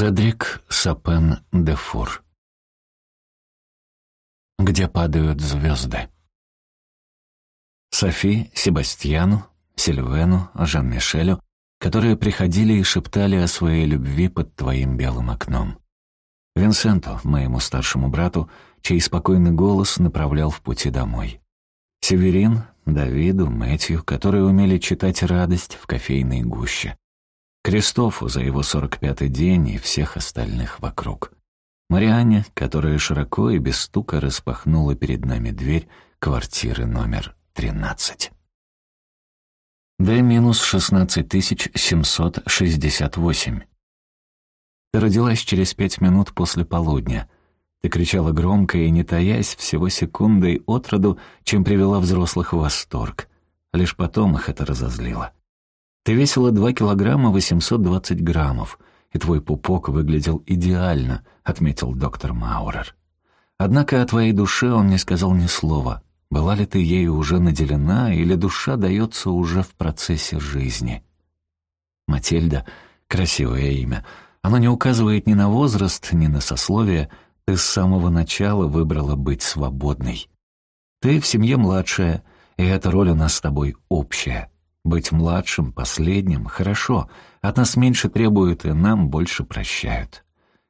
Седрик Сапен де Фур Где падают звезды Софи, Себастьяну, Сильвену, Жан-Мишелю, которые приходили и шептали о своей любви под твоим белым окном. Винсенту, моему старшему брату, чей спокойный голос направлял в пути домой. Северин, Давиду, Мэтью, которые умели читать радость в кофейной гуще. Кристофу за его сорок пятый день и всех остальных вокруг. Марианне, которая широко и без стука распахнула перед нами дверь квартиры номер тринадцать. Д минус шестнадцать тысяч семьсот шестьдесят восемь. Ты родилась через пять минут после полудня. Ты кричала громко и, не таясь, всего секундой от роду, чем привела взрослых в восторг. Лишь потом их это разозлило. Ты весила 2 килограмма 820 граммов, и твой пупок выглядел идеально», — отметил доктор Маурер. Однако о твоей душе он не сказал ни слова. Была ли ты ею уже наделена, или душа дается уже в процессе жизни? Матильда — красивое имя. Оно не указывает ни на возраст, ни на сословие. Ты с самого начала выбрала быть свободной. Ты в семье младшая, и эта роль у нас с тобой общая. Быть младшим, последним — хорошо. От нас меньше требуют, и нам больше прощают.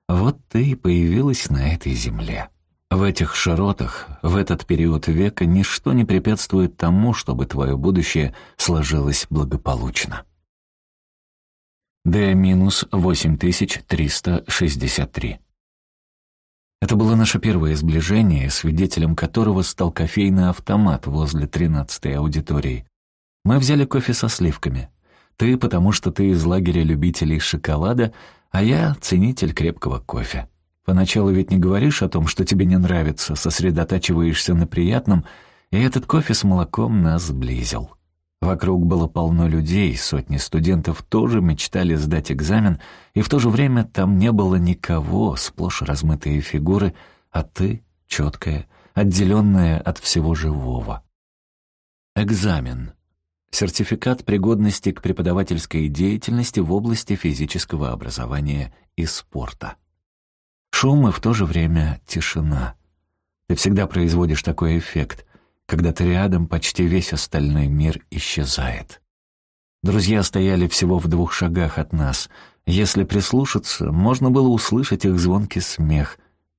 Вот ты и появилась на этой земле. В этих широтах, в этот период века ничто не препятствует тому, чтобы твое будущее сложилось благополучно. D-8363 Это было наше первое сближение, свидетелем которого стал кофейный автомат возле тринадцатой аудитории. Мы взяли кофе со сливками. Ты, потому что ты из лагеря любителей шоколада, а я ценитель крепкого кофе. Поначалу ведь не говоришь о том, что тебе не нравится, сосредотачиваешься на приятном, и этот кофе с молоком нас сблизил. Вокруг было полно людей, сотни студентов тоже мечтали сдать экзамен, и в то же время там не было никого, сплошь размытые фигуры, а ты — четкая, отделенная от всего живого. Экзамен. Сертификат пригодности к преподавательской деятельности в области физического образования и спорта. Шум и в то же время тишина. Ты всегда производишь такой эффект. Когда ты рядом, почти весь остальной мир исчезает. Друзья стояли всего в двух шагах от нас. Если прислушаться, можно было услышать их звонкий смех.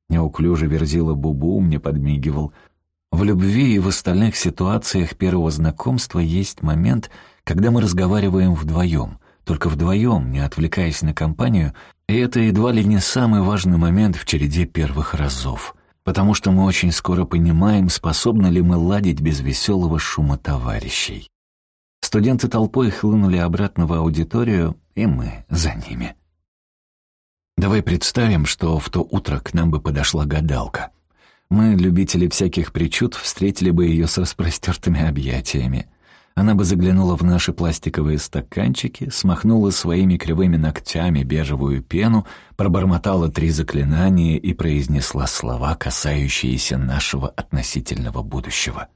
Неуклюже верзила Бубу мне подмигивал — в любви и в остальных ситуациях первого знакомства есть момент, когда мы разговариваем вдвоем, только вдвоем, не отвлекаясь на компанию, и это едва ли не самый важный момент в череде первых разов, потому что мы очень скоро понимаем, способны ли мы ладить без веселого шума товарищей. Студенты толпой хлынули обратно в аудиторию, и мы за ними. Давай представим, что в то утро к нам бы подошла гадалка — мы, любители всяких причуд, встретили бы ее с распростертыми объятиями. Она бы заглянула в наши пластиковые стаканчики, смахнула своими кривыми ногтями бежевую пену, пробормотала три заклинания и произнесла слова, касающиеся нашего относительного будущего.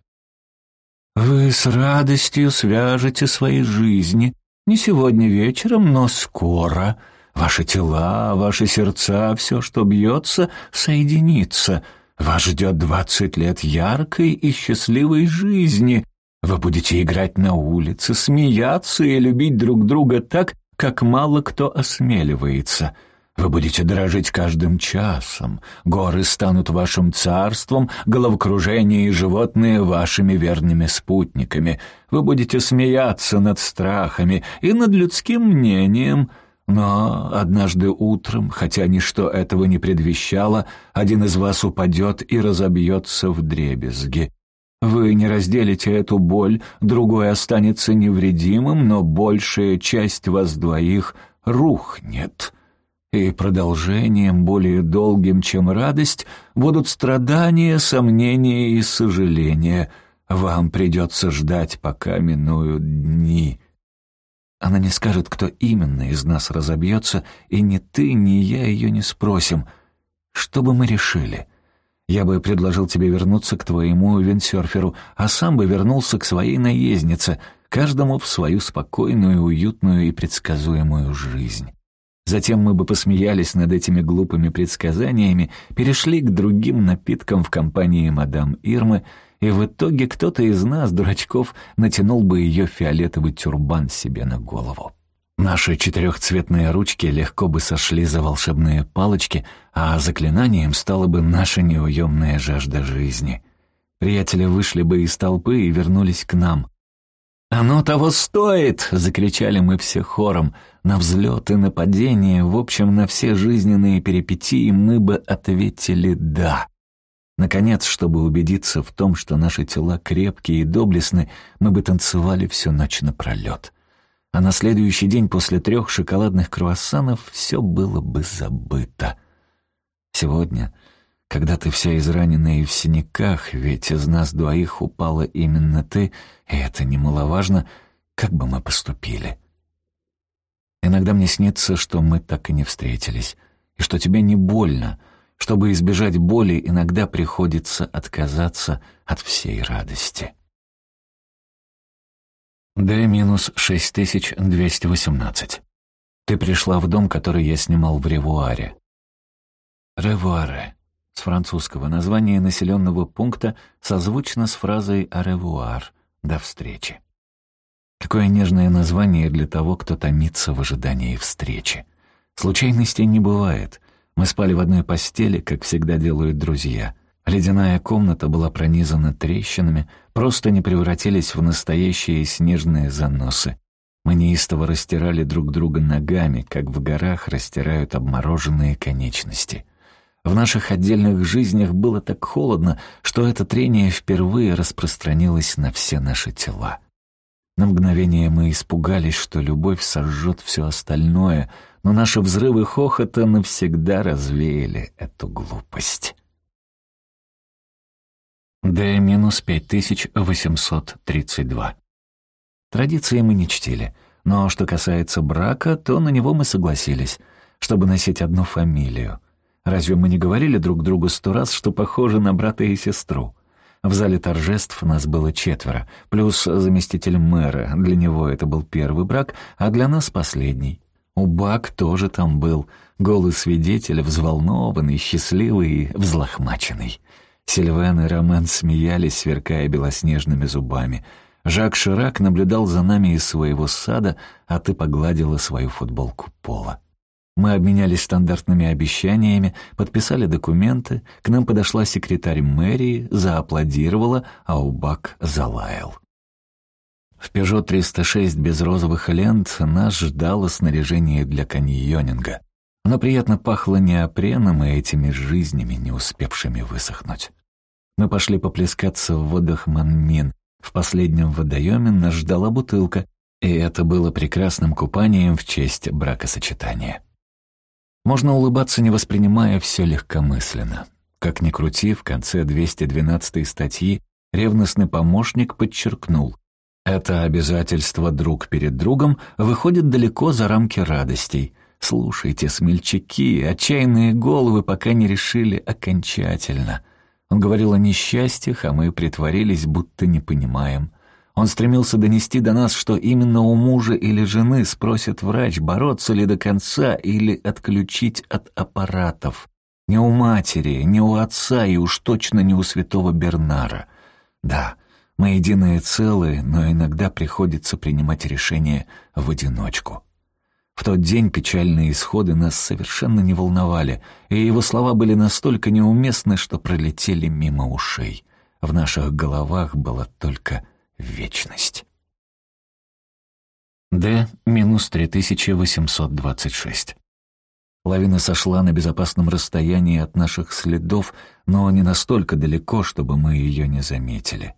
«Вы с радостью свяжете свои жизни, не сегодня вечером, но скоро. Ваши тела, ваши сердца, все, что бьется, соединится». Вас ждет двадцать лет яркой и счастливой жизни. Вы будете играть на улице, смеяться и любить друг друга так, как мало кто осмеливается. Вы будете дорожить каждым часом. Горы станут вашим царством, головокружение и животные вашими верными спутниками. Вы будете смеяться над страхами и над людским мнением — но однажды утром, хотя ничто этого не предвещало, один из вас упадет и разобьется в дребезги. Вы не разделите эту боль, другой останется невредимым, но большая часть вас двоих рухнет. И продолжением, более долгим, чем радость, будут страдания, сомнения и сожаления. Вам придется ждать, пока минуют дни». Она не скажет, кто именно из нас разобьется, и ни ты, ни я ее не спросим. Что бы мы решили? Я бы предложил тебе вернуться к твоему виндсерферу, а сам бы вернулся к своей наезднице, каждому в свою спокойную, уютную и предсказуемую жизнь. Затем мы бы посмеялись над этими глупыми предсказаниями, перешли к другим напиткам в компании мадам Ирмы, и в итоге кто-то из нас, дурачков, натянул бы ее фиолетовый тюрбан себе на голову. Наши четырехцветные ручки легко бы сошли за волшебные палочки, а заклинанием стала бы наша неуемная жажда жизни. Приятели вышли бы из толпы и вернулись к нам. «Оно того стоит!» — закричали мы все хором. На взлет и на падение, в общем, на все жизненные перипетии мы бы ответили «да». Наконец, чтобы убедиться в том, что наши тела крепкие и доблестны, мы бы танцевали всю ночь напролет. А на следующий день после трех шоколадных круассанов все было бы забыто. Сегодня когда ты вся израненная и в синяках, ведь из нас двоих упала именно ты, и это немаловажно, как бы мы поступили. Иногда мне снится, что мы так и не встретились, и что тебе не больно. Чтобы избежать боли, иногда приходится отказаться от всей радости. Д-6218. Ты пришла в дом, который я снимал в Ревуаре. Ревуаре с французского название населенного пункта созвучно с фразой «аревуар» — «до встречи». Какое нежное название для того, кто томится в ожидании встречи. Случайностей не бывает. Мы спали в одной постели, как всегда делают друзья. Ледяная комната была пронизана трещинами, просто не превратились в настоящие снежные заносы. Мы неистово растирали друг друга ногами, как в горах растирают обмороженные конечности — в наших отдельных жизнях было так холодно, что это трение впервые распространилось на все наши тела. На мгновение мы испугались, что любовь сожжет все остальное, но наши взрывы хохота навсегда развеяли эту глупость. Д-5832 Традиции мы не чтили, но что касается брака, то на него мы согласились, чтобы носить одну фамилию — Разве мы не говорили друг другу сто раз, что похожи на брата и сестру? В зале торжеств нас было четверо, плюс заместитель мэра. Для него это был первый брак, а для нас последний. Убак тоже там был. Голый свидетель, взволнованный, счастливый и взлохмаченный. Сильвен и Ромен смеялись, сверкая белоснежными зубами. Жак Ширак наблюдал за нами из своего сада, а ты погладила свою футболку пола. Мы обменялись стандартными обещаниями, подписали документы, к нам подошла секретарь мэрии, зааплодировала, а Убак залаял. В «Пежо 306» без розовых лент нас ждало снаряжение для каньонинга. Оно приятно пахло неопреном и этими жизнями, не успевшими высохнуть. Мы пошли поплескаться в водах Манмин. В последнем водоеме нас ждала бутылка, и это было прекрасным купанием в честь бракосочетания. Можно улыбаться, не воспринимая все легкомысленно. Как ни крути, в конце 212 статьи ревностный помощник подчеркнул, это обязательство друг перед другом выходит далеко за рамки радостей. Слушайте, смельчаки, отчаянные головы пока не решили окончательно. Он говорил о несчастьях, а мы притворились, будто не понимаем. Он стремился донести до нас, что именно у мужа или жены спросит врач, бороться ли до конца или отключить от аппаратов. Не у матери, не у отца и уж точно не у святого Бернара. Да, мы единые целые, но иногда приходится принимать решения в одиночку. В тот день печальные исходы нас совершенно не волновали, и его слова были настолько неуместны, что пролетели мимо ушей. В наших головах было только вечность. Д минус 3826. Лавина сошла на безопасном расстоянии от наших следов, но не настолько далеко, чтобы мы ее не заметили.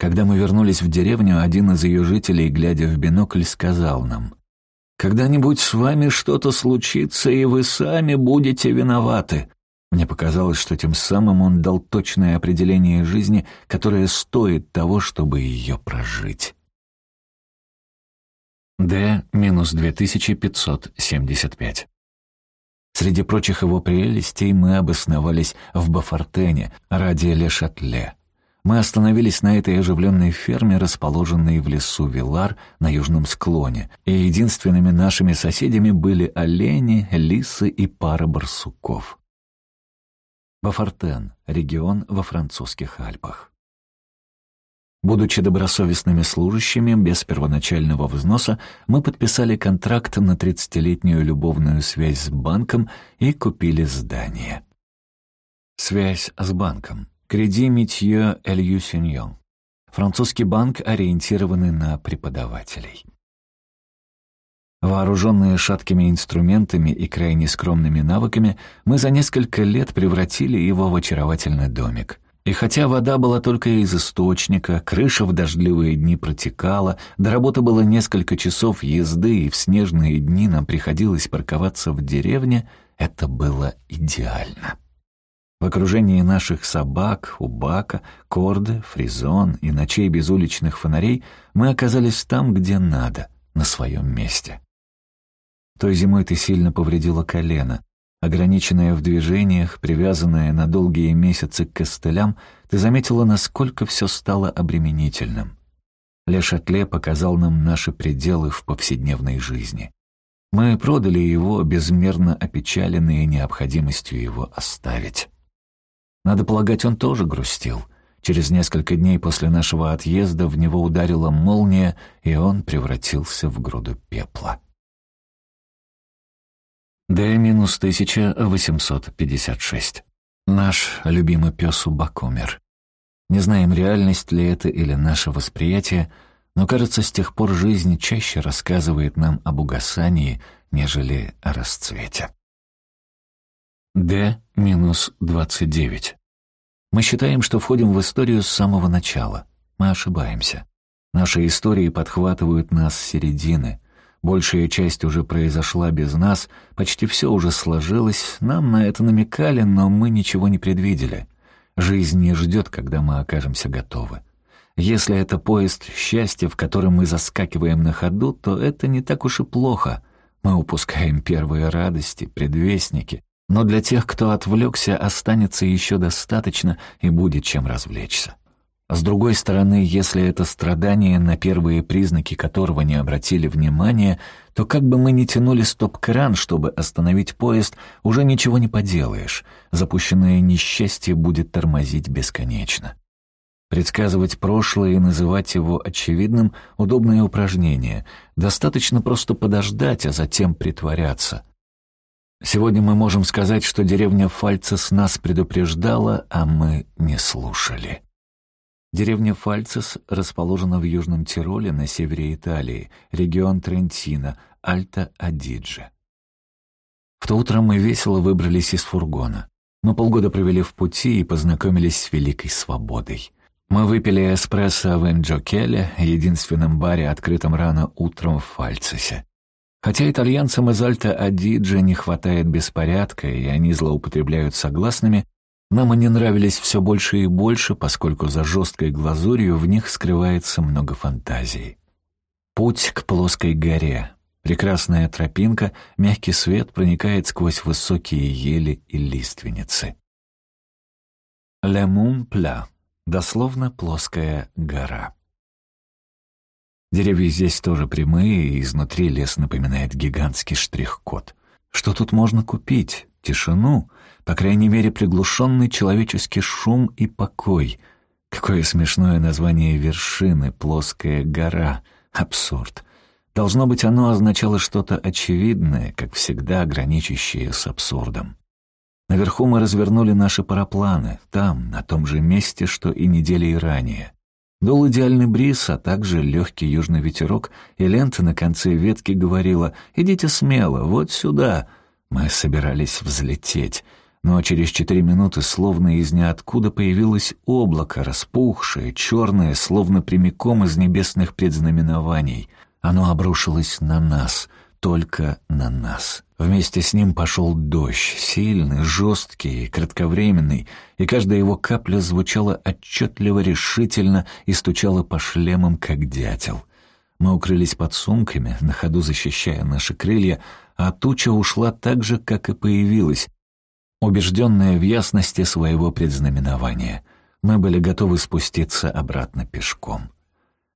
Когда мы вернулись в деревню, один из ее жителей, глядя в бинокль, сказал нам, «Когда-нибудь с вами что-то случится, и вы сами будете виноваты. Мне показалось, что тем самым он дал точное определение жизни, которое стоит того, чтобы ее прожить. Д минус 2575. Среди прочих его прелестей мы обосновались в Бафортене ради Ле Шатле. Мы остановились на этой оживленной ферме, расположенной в лесу Вилар на южном склоне, и единственными нашими соседями были олени, лисы и пара барсуков. Бафортен — регион во французских Альпах. Будучи добросовестными служащими, без первоначального взноса, мы подписали контракт на 30-летнюю любовную связь с банком и купили здание. Связь с банком. Креди Митье Элью Синьон. Французский банк, ориентированный на преподавателей. Вооруженные шаткими инструментами и крайне скромными навыками, мы за несколько лет превратили его в очаровательный домик. И хотя вода была только из источника, крыша в дождливые дни протекала, до работы было несколько часов езды, и в снежные дни нам приходилось парковаться в деревне, это было идеально. В окружении наших собак, убака, корды, фризон и ночей без уличных фонарей мы оказались там, где надо, на своем месте. Той зимой ты сильно повредила колено. Ограниченная в движениях, привязанная на долгие месяцы к костылям, ты заметила, насколько все стало обременительным. Лешатле показал нам наши пределы в повседневной жизни. Мы продали его, безмерно опечаленные необходимостью его оставить. Надо полагать, он тоже грустил. Через несколько дней после нашего отъезда в него ударила молния, и он превратился в груду пепла. Д-1856. Наш любимый пес Убак умер. Не знаем, реальность ли это или наше восприятие, но, кажется, с тех пор жизнь чаще рассказывает нам об угасании, нежели о расцвете. Д-29. Мы считаем, что входим в историю с самого начала. Мы ошибаемся. Наши истории подхватывают нас с середины. Большая часть уже произошла без нас, почти все уже сложилось, нам на это намекали, но мы ничего не предвидели. Жизнь не ждет, когда мы окажемся готовы. Если это поезд счастья, в котором мы заскакиваем на ходу, то это не так уж и плохо. Мы упускаем первые радости, предвестники, но для тех, кто отвлекся, останется еще достаточно и будет чем развлечься. С другой стороны, если это страдание, на первые признаки которого не обратили внимания, то как бы мы ни тянули стоп-кран, чтобы остановить поезд, уже ничего не поделаешь. Запущенное несчастье будет тормозить бесконечно. Предсказывать прошлое и называть его очевидным — удобное упражнение. Достаточно просто подождать, а затем притворяться — Сегодня мы можем сказать, что деревня Фальцес нас предупреждала, а мы не слушали. Деревня Фальцес расположена в Южном Тироле на севере Италии, регион Трентино, Альта-Адидже. В то утро мы весело выбрались из фургона. Мы полгода провели в пути и познакомились с великой свободой. Мы выпили эспрессо в Энджокеле, единственном баре, открытом рано утром в Фальцесе. Хотя итальянцам из Альта-Адиджи не хватает беспорядка, и они злоупотребляют согласными, нам они нравились все больше и больше, поскольку за жесткой глазурью в них скрывается много фантазий. Путь к плоской горе. Прекрасная тропинка, мягкий свет проникает сквозь высокие ели и лиственницы. «Le Mont Plat» — дословно «плоская гора». Деревья здесь тоже прямые, и изнутри лес напоминает гигантский штрих-код. Что тут можно купить? Тишину? По крайней мере, приглушенный человеческий шум и покой. Какое смешное название вершины, плоская гора. Абсурд. Должно быть, оно означало что-то очевидное, как всегда граничащее с абсурдом. Наверху мы развернули наши парапланы, там, на том же месте, что и недели ранее. Дул идеальный бриз, а также легкий южный ветерок, и лента на конце ветки говорила «Идите смело, вот сюда». Мы собирались взлететь, но через четыре минуты словно из ниоткуда появилось облако, распухшее, черное, словно прямиком из небесных предзнаменований. Оно обрушилось на нас, только на нас. Вместе с ним пошел дождь, сильный, жесткий, кратковременный, и каждая его капля звучала отчетливо, решительно и стучала по шлемам, как дятел. Мы укрылись под сумками, на ходу защищая наши крылья, а туча ушла так же, как и появилась, убежденная в ясности своего предзнаменования. Мы были готовы спуститься обратно пешком.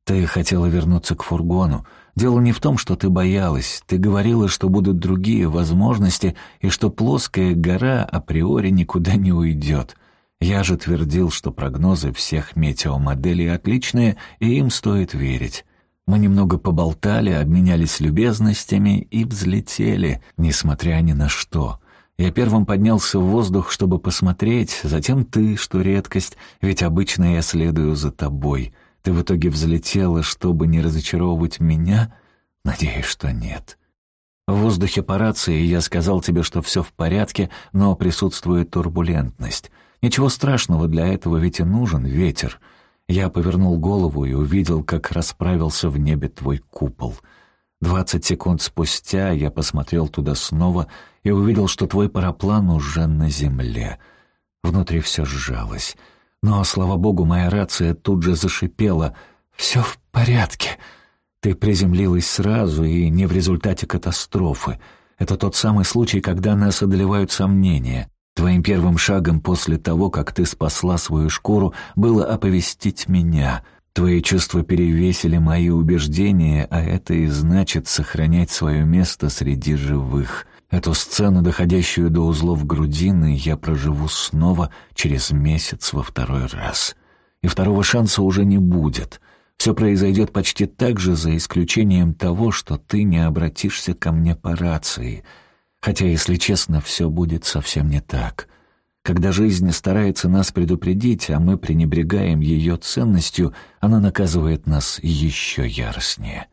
Ты хотела вернуться к фургону. Дело не в том, что ты боялась. Ты говорила, что будут другие возможности и что плоская гора априори никуда не уйдет. Я же твердил, что прогнозы всех метеомоделей отличные, и им стоит верить. Мы немного поболтали, обменялись любезностями и взлетели, несмотря ни на что. Я первым поднялся в воздух, чтобы посмотреть, затем ты, что редкость, ведь обычно я следую за тобой. Ты в итоге взлетела, чтобы не разочаровывать меня? Надеюсь, что нет. В воздухе по рации я сказал тебе, что все в порядке, но присутствует турбулентность. Ничего страшного для этого, ведь и нужен ветер. Я повернул голову и увидел, как расправился в небе твой купол. Двадцать секунд спустя я посмотрел туда снова и увидел, что твой параплан уже на земле. Внутри все сжалось. Но, слава богу, моя рация тут же зашипела. «Все в порядке». Ты приземлилась сразу и не в результате катастрофы. Это тот самый случай, когда нас одолевают сомнения. Твоим первым шагом после того, как ты спасла свою шкуру, было оповестить меня. Твои чувства перевесили мои убеждения, а это и значит сохранять свое место среди живых. Эту сцену, доходящую до узлов грудины, я проживу снова через месяц во второй раз. И второго шанса уже не будет. Все произойдет почти так же, за исключением того, что ты не обратишься ко мне по рации. Хотя, если честно, все будет совсем не так. Когда жизнь старается нас предупредить, а мы пренебрегаем ее ценностью, она наказывает нас еще яростнее.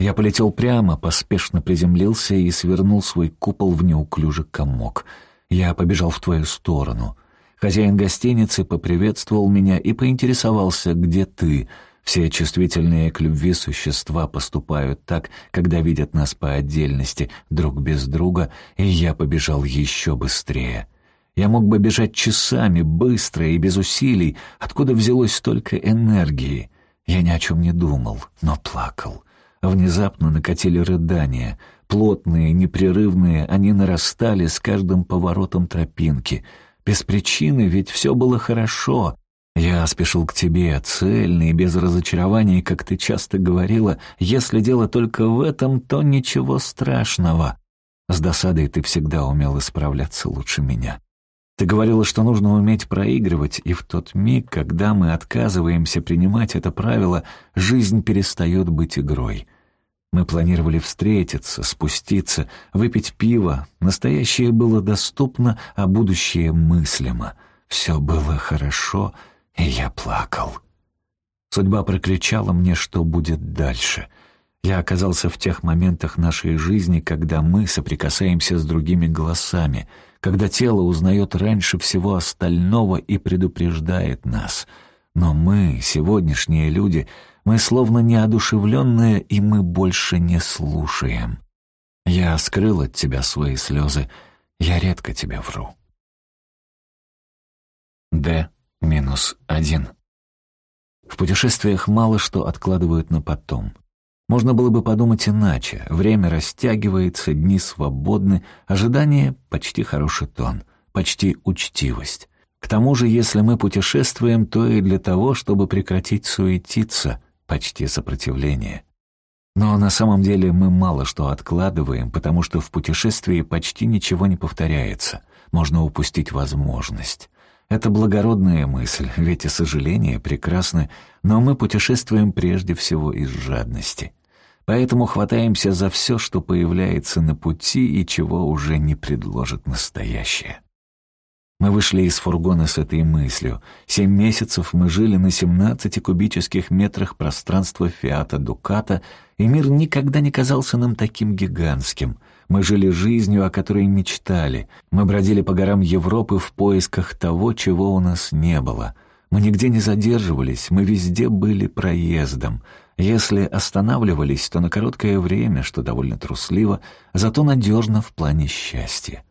Я полетел прямо, поспешно приземлился и свернул свой купол в неуклюжий комок. Я побежал в твою сторону. Хозяин гостиницы поприветствовал меня и поинтересовался, где ты. Все чувствительные к любви существа поступают так, когда видят нас по отдельности, друг без друга, и я побежал еще быстрее. Я мог бы бежать часами, быстро и без усилий, откуда взялось столько энергии. Я ни о чем не думал, но плакал. Внезапно накатили рыдания. Плотные, непрерывные, они нарастали с каждым поворотом тропинки. Без причины, ведь все было хорошо. Я спешил к тебе, цельный, без разочарований, как ты часто говорила. Если дело только в этом, то ничего страшного. С досадой ты всегда умел исправляться лучше меня. Ты говорила, что нужно уметь проигрывать, и в тот миг, когда мы отказываемся принимать это правило, жизнь перестает быть игрой. Мы планировали встретиться, спуститься, выпить пиво. Настоящее было доступно, а будущее мыслимо. Все было хорошо, и я плакал. Судьба прокричала мне, что будет дальше. Я оказался в тех моментах нашей жизни, когда мы соприкасаемся с другими голосами — когда тело узнает раньше всего остального и предупреждает нас. Но мы, сегодняшние люди, мы словно неодушевленные, и мы больше не слушаем. Я скрыл от тебя свои слезы, я редко тебе вру. Д минус один. В путешествиях мало что откладывают на потом — можно было бы подумать иначе. Время растягивается, дни свободны, ожидание — почти хороший тон, почти учтивость. К тому же, если мы путешествуем, то и для того, чтобы прекратить суетиться, почти сопротивление. Но на самом деле мы мало что откладываем, потому что в путешествии почти ничего не повторяется. Можно упустить возможность. Это благородная мысль, ведь и сожаления прекрасны, но мы путешествуем прежде всего из жадности. Поэтому хватаемся за все, что появляется на пути и чего уже не предложит настоящее. Мы вышли из фургона с этой мыслью. Семь месяцев мы жили на 17 кубических метрах пространства Фиата Дуката, и мир никогда не казался нам таким гигантским. Мы жили жизнью, о которой мечтали. Мы бродили по горам Европы в поисках того, чего у нас не было. Мы нигде не задерживались, мы везде были проездом — если останавливались, то на короткое время, что довольно трусливо, зато надежно в плане счастья.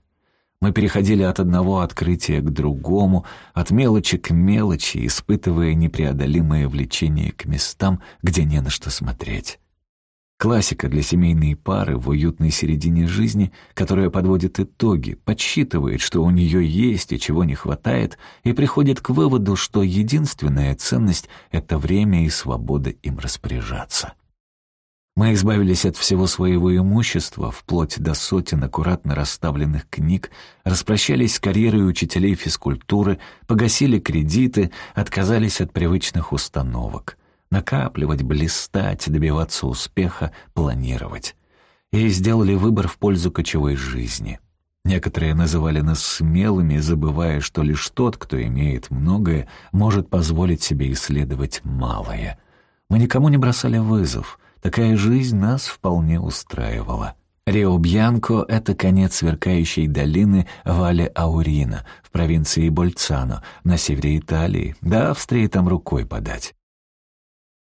Мы переходили от одного открытия к другому, от мелочи к мелочи, испытывая непреодолимое влечение к местам, где не на что смотреть. Классика для семейной пары в уютной середине жизни, которая подводит итоги, подсчитывает, что у нее есть и чего не хватает, и приходит к выводу, что единственная ценность — это время и свобода им распоряжаться. Мы избавились от всего своего имущества, вплоть до сотен аккуратно расставленных книг, распрощались с карьерой учителей физкультуры, погасили кредиты, отказались от привычных установок. Накапливать, блистать, добиваться успеха, планировать. И сделали выбор в пользу кочевой жизни. Некоторые называли нас смелыми, забывая, что лишь тот, кто имеет многое, может позволить себе исследовать малое. Мы никому не бросали вызов — Такая жизнь нас вполне устраивала. Рио-Бьянко — это конец сверкающей долины Вале-Аурина в провинции Больцано на севере Италии, до Австрии там рукой подать.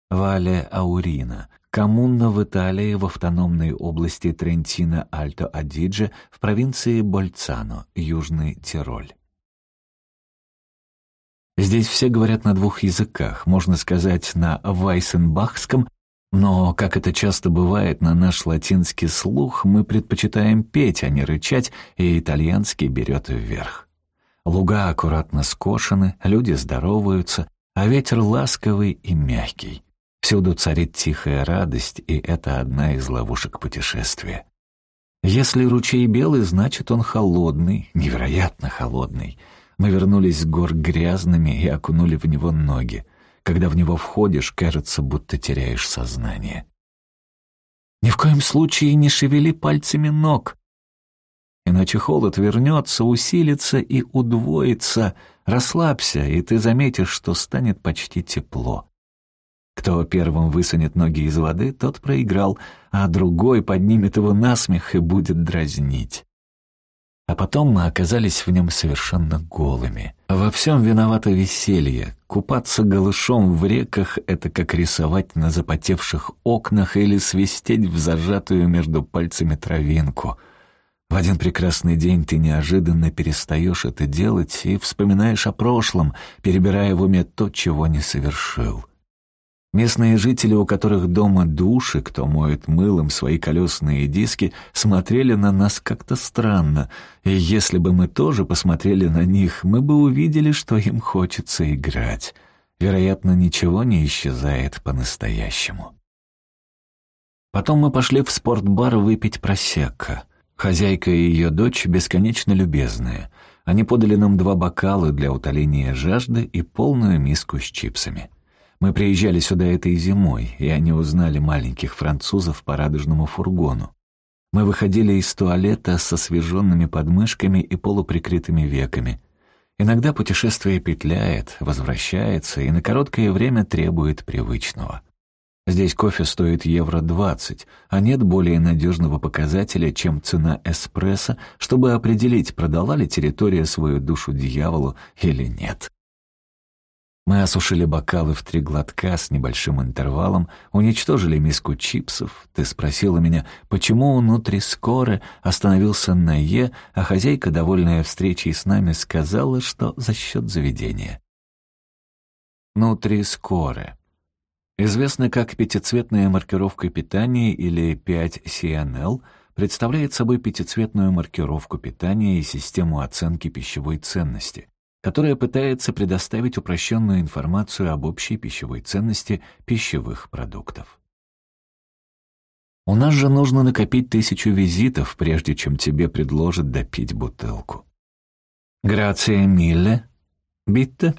Вале-Аурина — коммуна в Италии в автономной области Трентино-Альто-Адидже в провинции Больцано, Южный Тироль. Здесь все говорят на двух языках, можно сказать, на вайсенбахском но, как это часто бывает на наш латинский слух, мы предпочитаем петь, а не рычать, и итальянский берет вверх. Луга аккуратно скошены, люди здороваются, а ветер ласковый и мягкий. Всюду царит тихая радость, и это одна из ловушек путешествия. Если ручей белый, значит он холодный, невероятно холодный. Мы вернулись с гор грязными и окунули в него ноги. Когда в него входишь, кажется, будто теряешь сознание. Ни в коем случае не шевели пальцами ног. Иначе холод вернется, усилится и удвоится. Расслабься, и ты заметишь, что станет почти тепло. Кто первым высунет ноги из воды, тот проиграл, а другой поднимет его на смех и будет дразнить. А потом мы оказались в нем совершенно голыми. Во всем виновато веселье. Купаться голышом в реках — это как рисовать на запотевших окнах или свистеть в зажатую между пальцами травинку. В один прекрасный день ты неожиданно перестаешь это делать и вспоминаешь о прошлом, перебирая в уме то, чего не совершил. Местные жители, у которых дома души, кто моет мылом свои колесные диски, смотрели на нас как-то странно, и если бы мы тоже посмотрели на них, мы бы увидели, что им хочется играть. Вероятно, ничего не исчезает по-настоящему. Потом мы пошли в спортбар выпить просекко. Хозяйка и ее дочь бесконечно любезные. Они подали нам два бокала для утоления жажды и полную миску с чипсами. Мы приезжали сюда этой зимой, и они узнали маленьких французов по радужному фургону. Мы выходили из туалета со свеженными подмышками и полуприкрытыми веками. Иногда путешествие петляет, возвращается и на короткое время требует привычного. Здесь кофе стоит евро двадцать, а нет более надежного показателя, чем цена эспрессо, чтобы определить, продала ли территория свою душу дьяволу или нет. Мы осушили бокалы в три глотка с небольшим интервалом, уничтожили миску чипсов. Ты спросила меня, почему внутри скоро остановился на «е», а хозяйка, довольная встречей с нами, сказала, что за счет заведения. Внутри скоро. Известно как пятицветная маркировка питания или 5CNL представляет собой пятицветную маркировку питания и систему оценки пищевой ценности которая пытается предоставить упрощенную информацию об общей пищевой ценности пищевых продуктов. У нас же нужно накопить тысячу визитов, прежде чем тебе предложат допить бутылку. Грация милле. Битте.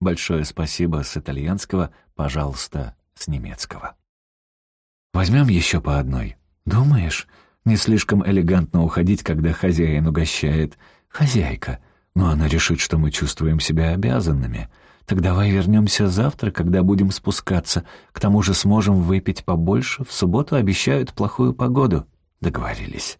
Большое спасибо с итальянского, пожалуйста, с немецкого. Возьмем еще по одной. Думаешь, не слишком элегантно уходить, когда хозяин угощает. Хозяйка — но она решит, что мы чувствуем себя обязанными. Так давай вернемся завтра, когда будем спускаться. К тому же сможем выпить побольше. В субботу обещают плохую погоду. Договорились.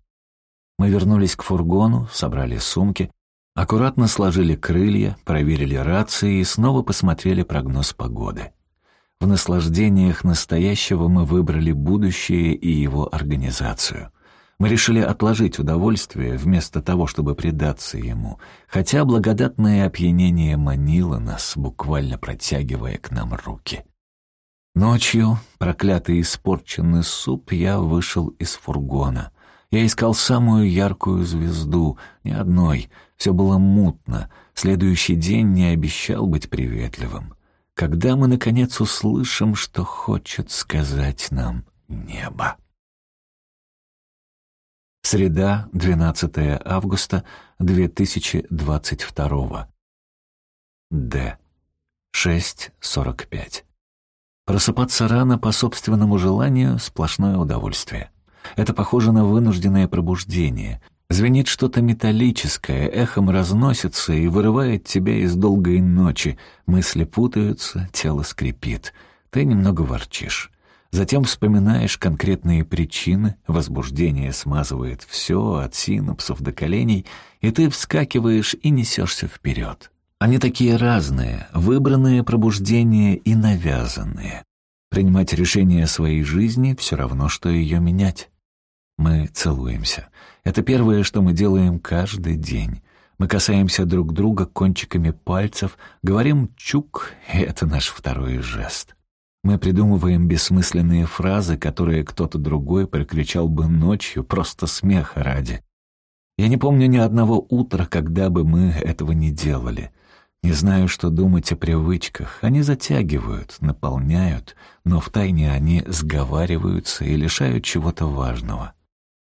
Мы вернулись к фургону, собрали сумки, аккуратно сложили крылья, проверили рации и снова посмотрели прогноз погоды. В наслаждениях настоящего мы выбрали будущее и его организацию — мы решили отложить удовольствие вместо того, чтобы предаться ему, хотя благодатное опьянение манило нас, буквально протягивая к нам руки. Ночью, проклятый испорченный суп, я вышел из фургона. Я искал самую яркую звезду, ни одной. Все было мутно. Следующий день не обещал быть приветливым. Когда мы, наконец, услышим, что хочет сказать нам небо? Среда, 12 августа 2022. Д. 6.45. Просыпаться рано по собственному желанию — сплошное удовольствие. Это похоже на вынужденное пробуждение. Звенит что-то металлическое, эхом разносится и вырывает тебя из долгой ночи. Мысли путаются, тело скрипит. Ты немного ворчишь. Затем вспоминаешь конкретные причины, возбуждение смазывает все, от синапсов до коленей, и ты вскакиваешь и несешься вперед. Они такие разные, выбранные пробуждения и навязанные. Принимать решение своей жизни все равно, что ее менять. Мы целуемся. Это первое, что мы делаем каждый день. Мы касаемся друг друга кончиками пальцев, говорим «чук», и это наш второй жест. Мы придумываем бессмысленные фразы, которые кто-то другой прокричал бы ночью, просто смеха ради. Я не помню ни одного утра, когда бы мы этого не делали — не знаю, что думать о привычках. Они затягивают, наполняют, но втайне они сговариваются и лишают чего-то важного.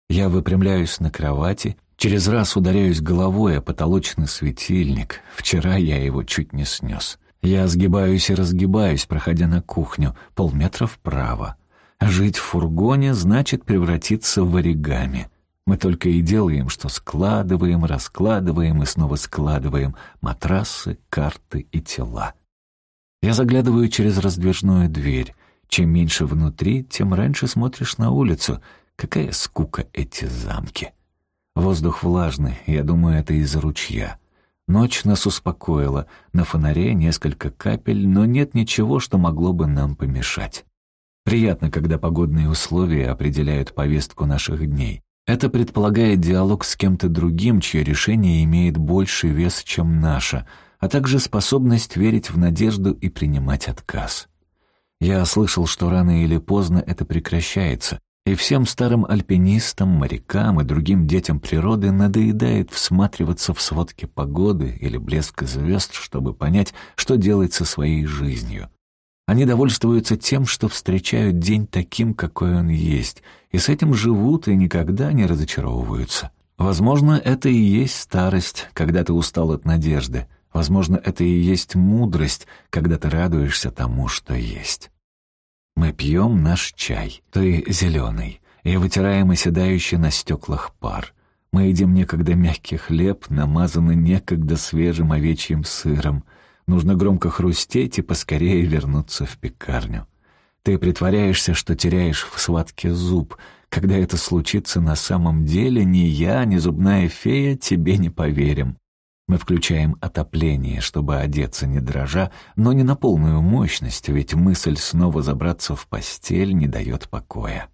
Я выпрямляюсь на кровати, через раз ударяюсь головой о потолочный светильник. Вчера я его чуть не снес. Я сгибаюсь и разгибаюсь, проходя на кухню, полметра вправо. Жить в фургоне значит превратиться в оригами. Мы только и делаем, что складываем, раскладываем и снова складываем матрасы, карты и тела. Я заглядываю через раздвижную дверь. Чем меньше внутри, тем раньше смотришь на улицу. Какая скука эти замки. Воздух влажный, я думаю, это из-за ручья. Ночь нас успокоила, на фонаре несколько капель, но нет ничего, что могло бы нам помешать. Приятно, когда погодные условия определяют повестку наших дней. Это предполагает диалог с кем-то другим, чье решение имеет больший вес, чем наше, а также способность верить в надежду и принимать отказ. Я слышал, что рано или поздно это прекращается, и всем старым альпинистам, морякам и другим детям природы надоедает всматриваться в сводки погоды или блеск звезд, чтобы понять, что делать со своей жизнью. Они довольствуются тем, что встречают день таким, какой он есть, и с этим живут и никогда не разочаровываются. Возможно, это и есть старость, когда ты устал от надежды. Возможно, это и есть мудрость, когда ты радуешься тому, что есть. Мы пьем наш чай, ты зеленый, и вытираем оседающий на стеклах пар. Мы едим некогда мягкий хлеб, намазанный некогда свежим овечьим сыром — Нужно громко хрустеть и поскорее вернуться в пекарню. Ты притворяешься, что теряешь в схватке зуб. Когда это случится на самом деле, ни я, ни зубная фея тебе не поверим. Мы включаем отопление, чтобы одеться не дрожа, но не на полную мощность, ведь мысль снова забраться в постель не дает покоя.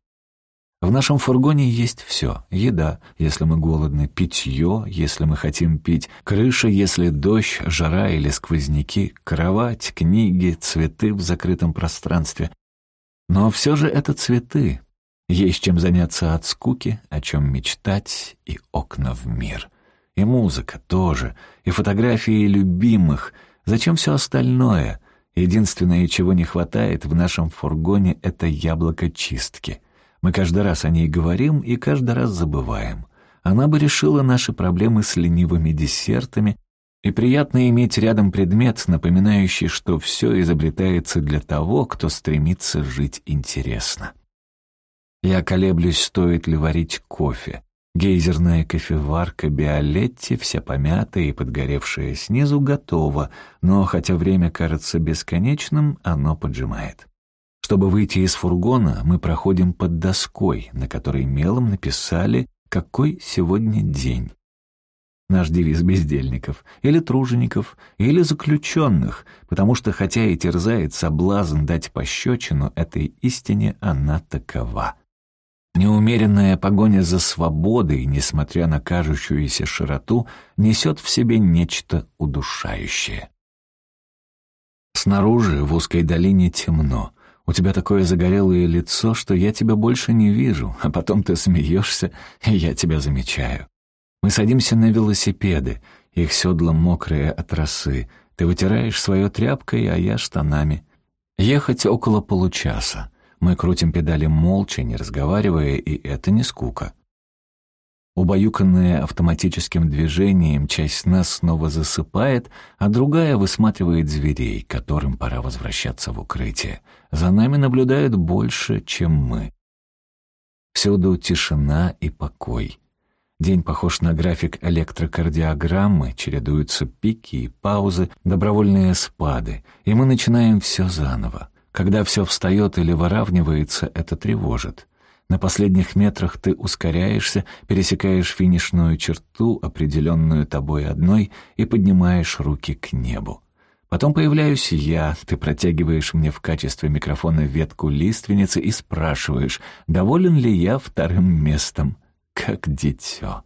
В нашем фургоне есть все. Еда, если мы голодны, питье, если мы хотим пить, крыша, если дождь, жара или сквозняки, кровать, книги, цветы в закрытом пространстве. Но все же это цветы. Есть чем заняться от скуки, о чем мечтать, и окна в мир. И музыка тоже, и фотографии любимых. Зачем все остальное? Единственное, чего не хватает в нашем фургоне, это яблоко чистки — мы каждый раз о ней говорим и каждый раз забываем. Она бы решила наши проблемы с ленивыми десертами, и приятно иметь рядом предмет, напоминающий, что все изобретается для того, кто стремится жить интересно. Я колеблюсь, стоит ли варить кофе. Гейзерная кофеварка Биолетти, вся помятая и подгоревшая снизу, готова, но хотя время кажется бесконечным, оно поджимает. Чтобы выйти из фургона, мы проходим под доской, на которой мелом написали «Какой сегодня день?». Наш девиз бездельников, или тружеников, или заключенных, потому что хотя и терзает соблазн дать пощечину, этой истине она такова. Неумеренная погоня за свободой, несмотря на кажущуюся широту, несет в себе нечто удушающее. Снаружи в узкой долине темно — У тебя такое загорелое лицо, что я тебя больше не вижу, а потом ты смеешься, и я тебя замечаю. Мы садимся на велосипеды, их седла мокрые от росы. Ты вытираешь свое тряпкой, а я штанами. Ехать около получаса. Мы крутим педали молча, не разговаривая, и это не скука. Убаюканная автоматическим движением, часть нас снова засыпает, а другая высматривает зверей, которым пора возвращаться в укрытие. За нами наблюдают больше, чем мы. Всюду тишина и покой. День похож на график электрокардиограммы, чередуются пики и паузы, добровольные спады, и мы начинаем все заново. Когда все встает или выравнивается, это тревожит. На последних метрах ты ускоряешься, пересекаешь финишную черту, определенную тобой одной, и поднимаешь руки к небу. Потом появляюсь я, ты протягиваешь мне в качестве микрофона ветку лиственницы и спрашиваешь, доволен ли я вторым местом, как дитё.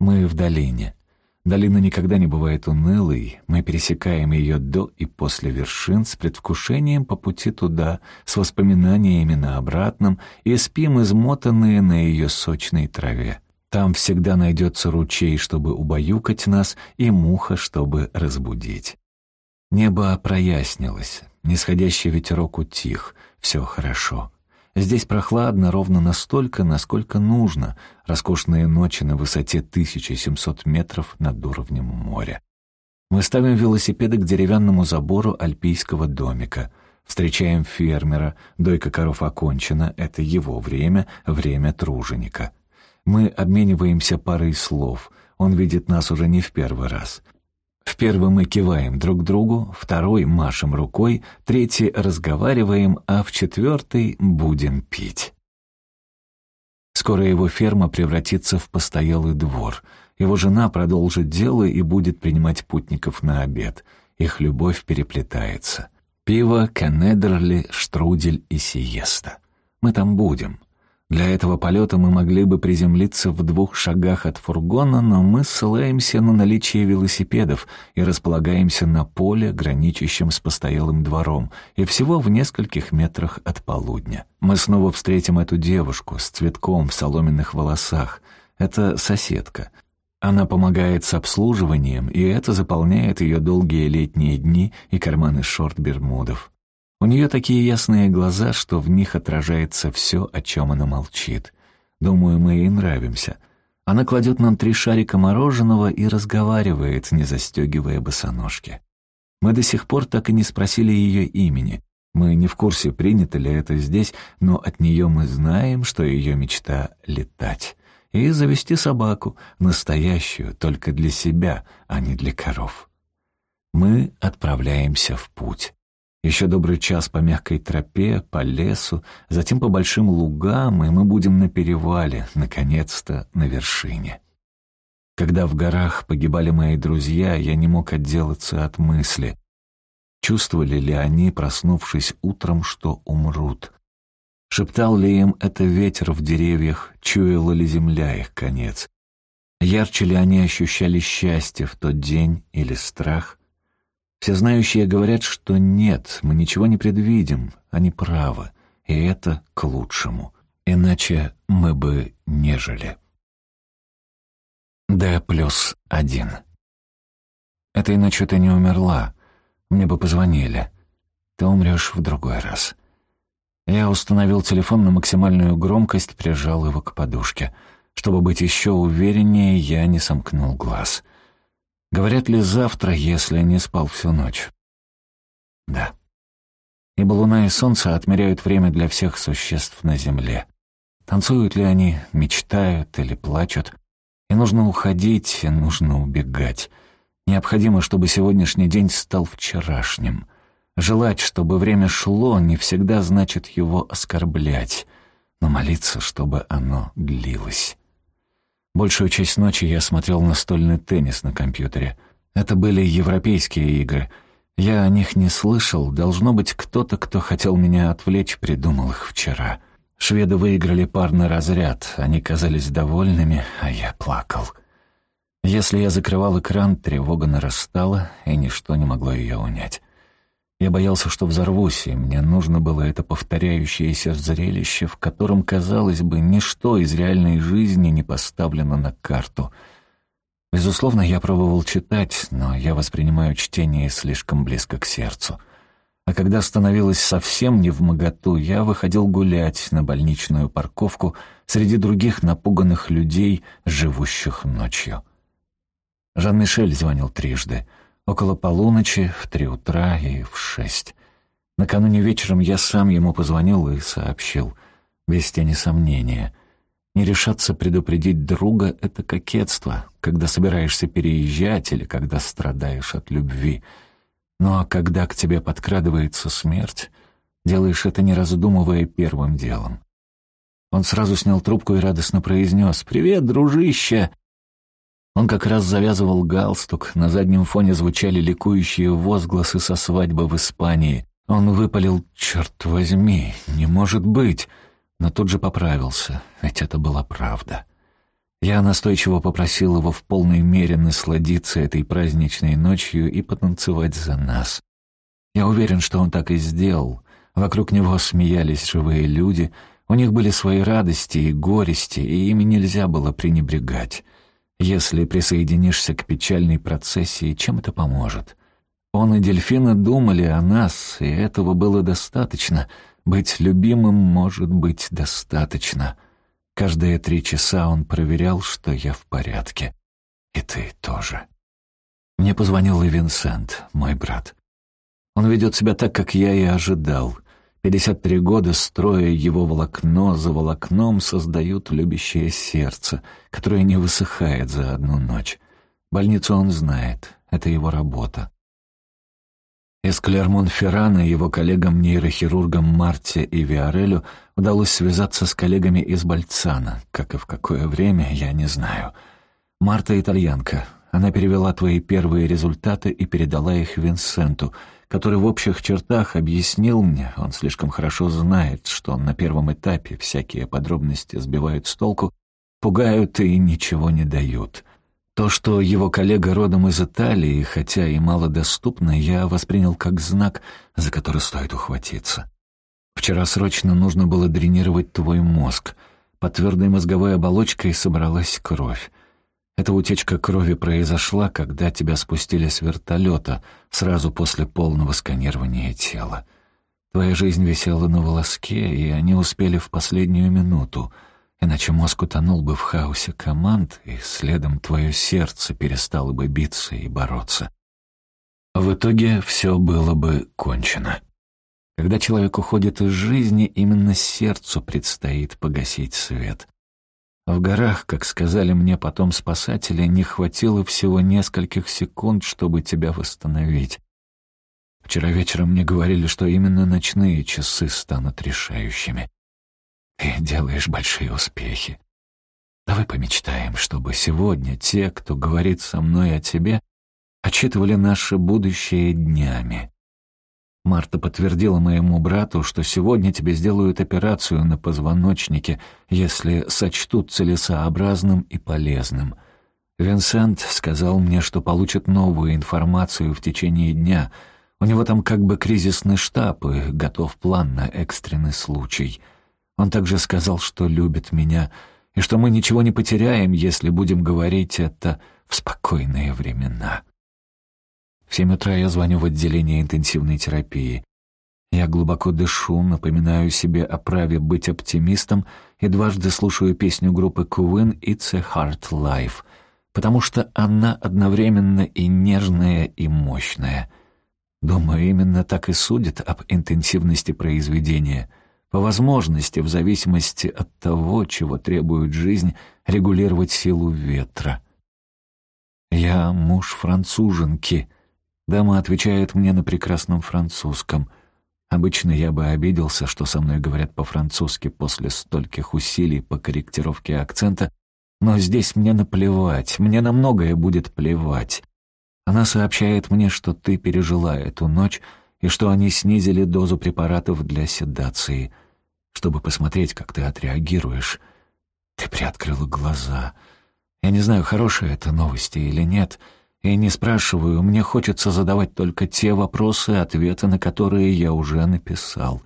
Мы в долине. Долина никогда не бывает унылой, мы пересекаем ее до и после вершин с предвкушением по пути туда, с воспоминаниями на обратном и спим измотанные на ее сочной траве. Там всегда найдется ручей, чтобы убаюкать нас, и муха, чтобы разбудить. Небо прояснилось, нисходящий ветерок утих, все хорошо. Здесь прохладно ровно настолько, насколько нужно. Роскошные ночи на высоте 1700 метров над уровнем моря. Мы ставим велосипеды к деревянному забору альпийского домика. Встречаем фермера. Дойка коров окончена. Это его время, время труженика. Мы обмениваемся парой слов. Он видит нас уже не в первый раз. В первый мы киваем друг другу, второй машем рукой, третий разговариваем, а в четвертый будем пить. Скоро его ферма превратится в постоялый двор. Его жена продолжит дело и будет принимать путников на обед. Их любовь переплетается. Пиво, канедерли, штрудель и сиеста. Мы там будем. Для этого полета мы могли бы приземлиться в двух шагах от фургона, но мы ссылаемся на наличие велосипедов и располагаемся на поле, граничащем с постоялым двором, и всего в нескольких метрах от полудня. Мы снова встретим эту девушку с цветком в соломенных волосах. Это соседка. Она помогает с обслуживанием, и это заполняет ее долгие летние дни и карманы шорт-бермудов. У нее такие ясные глаза, что в них отражается все, о чем она молчит. Думаю, мы ей нравимся. Она кладет нам три шарика мороженого и разговаривает, не застегивая босоножки. Мы до сих пор так и не спросили ее имени. Мы не в курсе, принято ли это здесь, но от нее мы знаем, что ее мечта — летать. И завести собаку, настоящую, только для себя, а не для коров. Мы отправляемся в путь. Еще добрый час по мягкой тропе, по лесу, затем по большим лугам, и мы будем на перевале, наконец-то на вершине. Когда в горах погибали мои друзья, я не мог отделаться от мысли, чувствовали ли они, проснувшись утром, что умрут. Шептал ли им это ветер в деревьях, чуяла ли земля их конец? Ярче ли они ощущали счастье в тот день или страх? Все знающие говорят, что нет, мы ничего не предвидим, они правы, и это к лучшему. Иначе мы бы не жили. Д плюс один. Этой ночью ты не умерла. Мне бы позвонили. Ты умрешь в другой раз. Я установил телефон на максимальную громкость, прижал его к подушке. Чтобы быть еще увереннее, я не сомкнул глаз. Говорят ли завтра, если не спал всю ночь? Да. Ибо луна и солнце отмеряют время для всех существ на земле. Танцуют ли они, мечтают или плачут? И нужно уходить, и нужно убегать. Необходимо, чтобы сегодняшний день стал вчерашним. Желать, чтобы время шло, не всегда значит его оскорблять, но молиться, чтобы оно длилось. Большую часть ночи я смотрел настольный теннис на компьютере. Это были европейские игры. Я о них не слышал. Должно быть, кто-то, кто хотел меня отвлечь, придумал их вчера. Шведы выиграли парный разряд. Они казались довольными, а я плакал. Если я закрывал экран, тревога нарастала, и ничто не могло ее унять. Я боялся, что взорвусь, и мне нужно было это повторяющееся зрелище, в котором, казалось бы, ничто из реальной жизни не поставлено на карту. Безусловно, я пробовал читать, но я воспринимаю чтение слишком близко к сердцу. А когда становилось совсем не в моготу, я выходил гулять на больничную парковку среди других напуганных людей, живущих ночью. Жан-Мишель звонил трижды — Около полуночи, в три утра и в шесть. Накануне вечером я сам ему позвонил и сообщил, без тени сомнения. Не решаться предупредить друга — это кокетство, когда собираешься переезжать или когда страдаешь от любви. Ну а когда к тебе подкрадывается смерть, делаешь это не раздумывая первым делом. Он сразу снял трубку и радостно произнес «Привет, дружище!» Он как раз завязывал галстук, на заднем фоне звучали ликующие возгласы со свадьбы в Испании. Он выпалил «Черт возьми, не может быть!» но тут же поправился, ведь это была правда. Я настойчиво попросил его в полной мере насладиться этой праздничной ночью и потанцевать за нас. Я уверен, что он так и сделал. Вокруг него смеялись живые люди, у них были свои радости и горести, и ими нельзя было пренебрегать. Если присоединишься к печальной процессии, чем это поможет? Он и дельфины думали о нас, и этого было достаточно. Быть любимым может быть достаточно. Каждые три часа он проверял, что я в порядке. И ты тоже. Мне позвонил и Винсент, мой брат. Он ведет себя так, как я и ожидал. 53 года, строя его волокно за волокном, создают любящее сердце, которое не высыхает за одну ночь. Больницу он знает, это его работа. Из Клермон-Феррана его коллегам-нейрохирургам Марте и Виарелю удалось связаться с коллегами из Бальцана, как и в какое время, я не знаю. Марта — итальянка. Она перевела твои первые результаты и передала их Винсенту — который в общих чертах объяснил мне, он слишком хорошо знает, что на первом этапе всякие подробности сбивают с толку, пугают и ничего не дают. То, что его коллега родом из Италии, хотя и малодоступно, я воспринял как знак, за который стоит ухватиться. Вчера срочно нужно было дренировать твой мозг. Под твердой мозговой оболочкой собралась кровь. Эта утечка крови произошла, когда тебя спустили с вертолета, сразу после полного сканирования тела. Твоя жизнь висела на волоске, и они успели в последнюю минуту, иначе мозг утонул бы в хаосе команд, и следом твое сердце перестало бы биться и бороться. В итоге все было бы кончено. Когда человек уходит из жизни, именно сердцу предстоит погасить свет. В горах, как сказали мне потом спасатели, не хватило всего нескольких секунд, чтобы тебя восстановить. Вчера вечером мне говорили, что именно ночные часы станут решающими. Ты делаешь большие успехи. Давай помечтаем, чтобы сегодня те, кто говорит со мной о тебе, отчитывали наше будущее днями. Марта подтвердила моему брату, что сегодня тебе сделают операцию на позвоночнике, если сочтут целесообразным и полезным. Винсент сказал мне, что получит новую информацию в течение дня. У него там как бы кризисный штаб и готов план на экстренный случай. Он также сказал, что любит меня, и что мы ничего не потеряем, если будем говорить это в спокойные времена. В семь утра я звоню в отделение интенсивной терапии. Я глубоко дышу, напоминаю себе о праве быть оптимистом и дважды слушаю песню группы Queen «It's a Hard Life», потому что она одновременно и нежная, и мощная. Думаю, именно так и судят об интенсивности произведения. По возможности, в зависимости от того, чего требует жизнь, регулировать силу ветра. Я муж француженки — Дама отвечает мне на прекрасном французском. Обычно я бы обиделся, что со мной говорят по-французски после стольких усилий по корректировке акцента, но здесь мне наплевать, мне на многое будет плевать. Она сообщает мне, что ты пережила эту ночь и что они снизили дозу препаратов для седации, чтобы посмотреть, как ты отреагируешь. Ты приоткрыла глаза. Я не знаю, хорошая это новости или нет — И не спрашиваю, мне хочется задавать только те вопросы, ответы на которые я уже написал.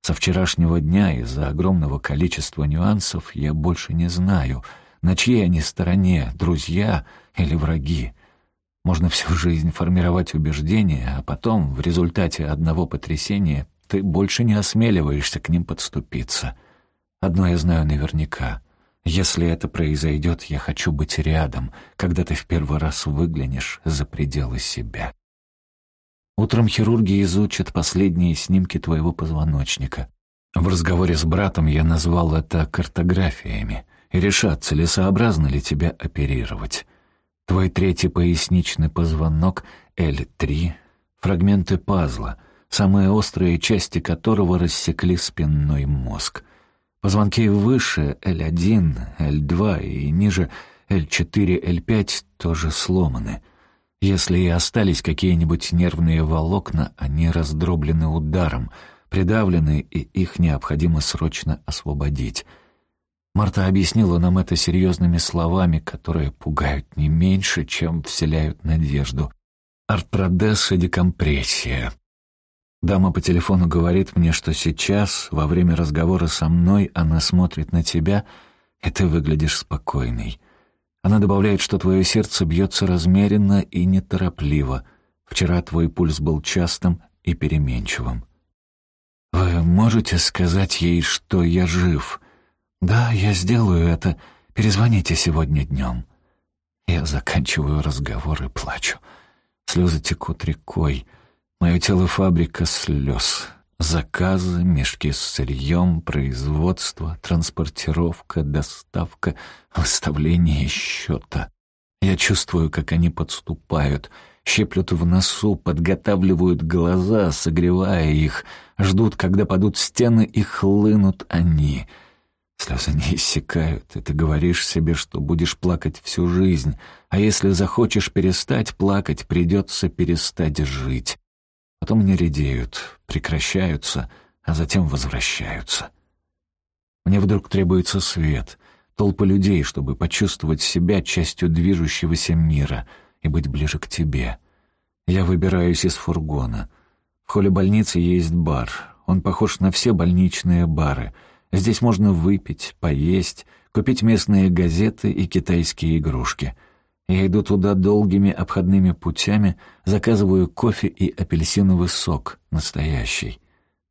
Со вчерашнего дня из-за огромного количества нюансов я больше не знаю, на чьей они стороне, друзья или враги. Можно всю жизнь формировать убеждения, а потом, в результате одного потрясения, ты больше не осмеливаешься к ним подступиться. Одно я знаю наверняка. Если это произойдет, я хочу быть рядом, когда ты в первый раз выглянешь за пределы себя. Утром хирурги изучат последние снимки твоего позвоночника. В разговоре с братом я назвал это картографиями и решат, целесообразно ли тебя оперировать. Твой третий поясничный позвонок L3 — фрагменты пазла, самые острые части которого рассекли спинной мозг. Позвонки выше L1, L2 и ниже L4, L5 тоже сломаны. Если и остались какие-нибудь нервные волокна, они раздроблены ударом, придавлены, и их необходимо срочно освободить — Марта объяснила нам это серьезными словами, которые пугают не меньше, чем вселяют надежду. Артродез и декомпрессия. Дама по телефону говорит мне, что сейчас, во время разговора со мной, она смотрит на тебя, и ты выглядишь спокойной. Она добавляет, что твое сердце бьется размеренно и неторопливо. Вчера твой пульс был частым и переменчивым. «Вы можете сказать ей, что я жив?» «Да, я сделаю это. Перезвоните сегодня днем». Я заканчиваю разговор и плачу. Слезы текут рекой. Мое тело — фабрика слез. Заказы, мешки с сырьем, производство, транспортировка, доставка, выставление счета. Я чувствую, как они подступают, щеплют в носу, подготавливают глаза, согревая их, ждут, когда падут стены и хлынут они — Слезы не иссякают, и ты говоришь себе, что будешь плакать всю жизнь, а если захочешь перестать плакать, придется перестать жить. Потом они редеют, прекращаются, а затем возвращаются. Мне вдруг требуется свет, толпа людей, чтобы почувствовать себя частью движущегося мира и быть ближе к тебе. Я выбираюсь из фургона. В холле больницы есть бар. Он похож на все больничные бары — Здесь можно выпить, поесть, купить местные газеты и китайские игрушки. Я иду туда долгими обходными путями, заказываю кофе и апельсиновый сок, настоящий.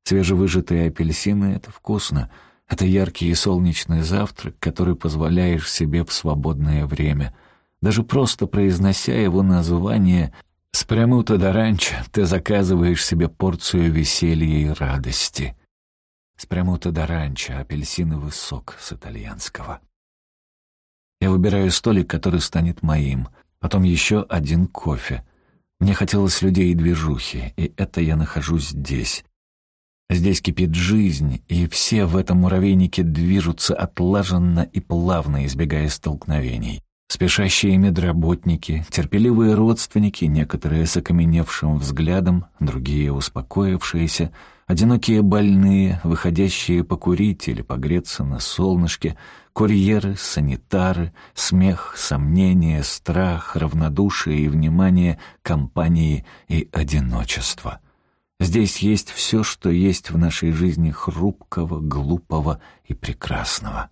Свежевыжатые апельсины — это вкусно. Это яркий и солнечный завтрак, который позволяешь себе в свободное время. Даже просто произнося его название «Спрямуто до ранчо», ты заказываешь себе порцию веселья и радости — Спрямуто до ранчо, апельсиновый сок с итальянского. Я выбираю столик, который станет моим, потом еще один кофе. Мне хотелось людей и движухи, и это я нахожу здесь. Здесь кипит жизнь, и все в этом муравейнике движутся отлаженно и плавно, избегая столкновений. Спешащие медработники, терпеливые родственники, некоторые с окаменевшим взглядом, другие успокоившиеся — Одинокие больные, выходящие покурить или погреться на солнышке, курьеры, санитары, смех, сомнения, страх, равнодушие и внимание, компании и одиночество. Здесь есть все, что есть в нашей жизни хрупкого, глупого и прекрасного.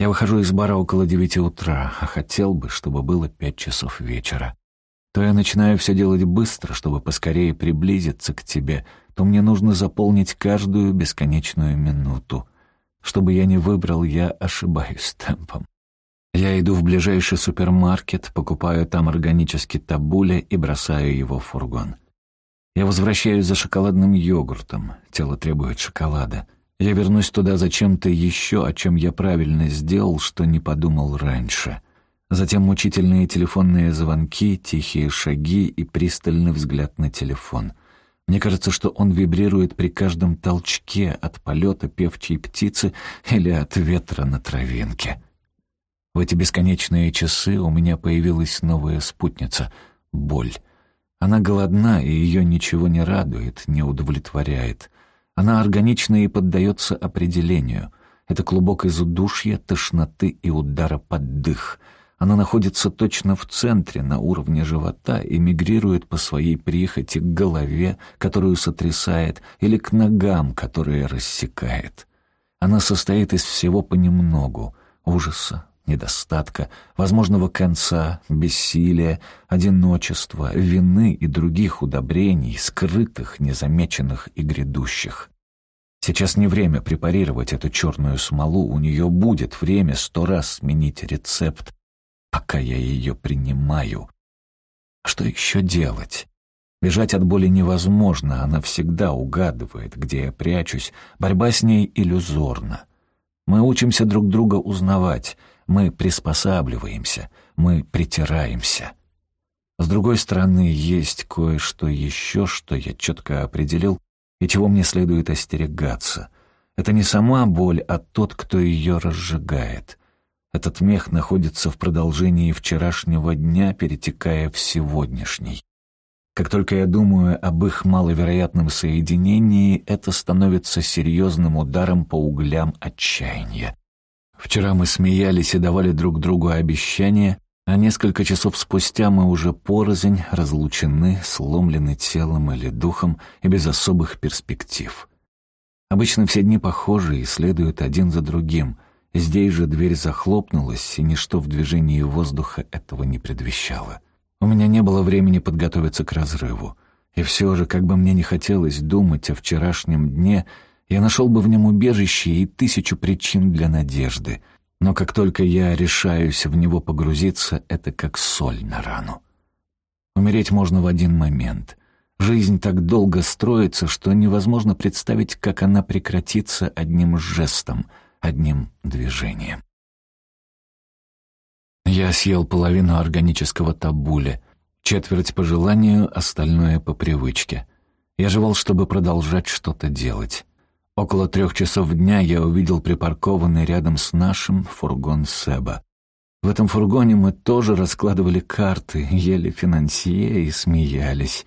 Я выхожу из бара около девяти утра, а хотел бы, чтобы было пять часов вечера. То я начинаю все делать быстро, чтобы поскорее приблизиться к тебе — то мне нужно заполнить каждую бесконечную минуту. Чтобы я не выбрал, я ошибаюсь темпом. Я иду в ближайший супермаркет, покупаю там органический табуле и бросаю его в фургон. Я возвращаюсь за шоколадным йогуртом. Тело требует шоколада. Я вернусь туда за чем-то еще, о чем я правильно сделал, что не подумал раньше. Затем мучительные телефонные звонки, тихие шаги и пристальный взгляд на телефон — мне кажется, что он вибрирует при каждом толчке от полета певчей птицы или от ветра на травинке. В эти бесконечные часы у меня появилась новая спутница — боль. Она голодна, и ее ничего не радует, не удовлетворяет. Она органична и поддается определению. Это клубок из удушья, тошноты и удара под дых. Она находится точно в центре, на уровне живота, и мигрирует по своей прихоти к голове, которую сотрясает, или к ногам, которые рассекает. Она состоит из всего понемногу — ужаса, недостатка, возможного конца, бессилия, одиночества, вины и других удобрений, скрытых, незамеченных и грядущих. Сейчас не время препарировать эту черную смолу, у нее будет время сто раз сменить рецепт, пока я ее принимаю. Что еще делать? Бежать от боли невозможно, она всегда угадывает, где я прячусь, борьба с ней иллюзорна. Мы учимся друг друга узнавать, мы приспосабливаемся, мы притираемся. С другой стороны, есть кое-что еще, что я четко определил и чего мне следует остерегаться. Это не сама боль, а тот, кто ее разжигает. Этот мех находится в продолжении вчерашнего дня, перетекая в сегодняшний. Как только я думаю об их маловероятном соединении, это становится серьезным ударом по углям отчаяния. Вчера мы смеялись и давали друг другу обещания, а несколько часов спустя мы уже порознь, разлучены, сломлены телом или духом и без особых перспектив. Обычно все дни похожи и следуют один за другим. Здесь же дверь захлопнулась, и ничто в движении воздуха этого не предвещало. У меня не было времени подготовиться к разрыву. И все же, как бы мне не хотелось думать о вчерашнем дне, я нашел бы в нем убежище и тысячу причин для надежды. Но как только я решаюсь в него погрузиться, это как соль на рану. Умереть можно в один момент. Жизнь так долго строится, что невозможно представить, как она прекратится одним жестом, одним движением. Я съел половину органического табуля, четверть по желанию, остальное по привычке. Я жевал, чтобы продолжать что-то делать. Около трех часов дня я увидел припаркованный рядом с нашим фургон Себа. В этом фургоне мы тоже раскладывали карты, ели финансье и смеялись.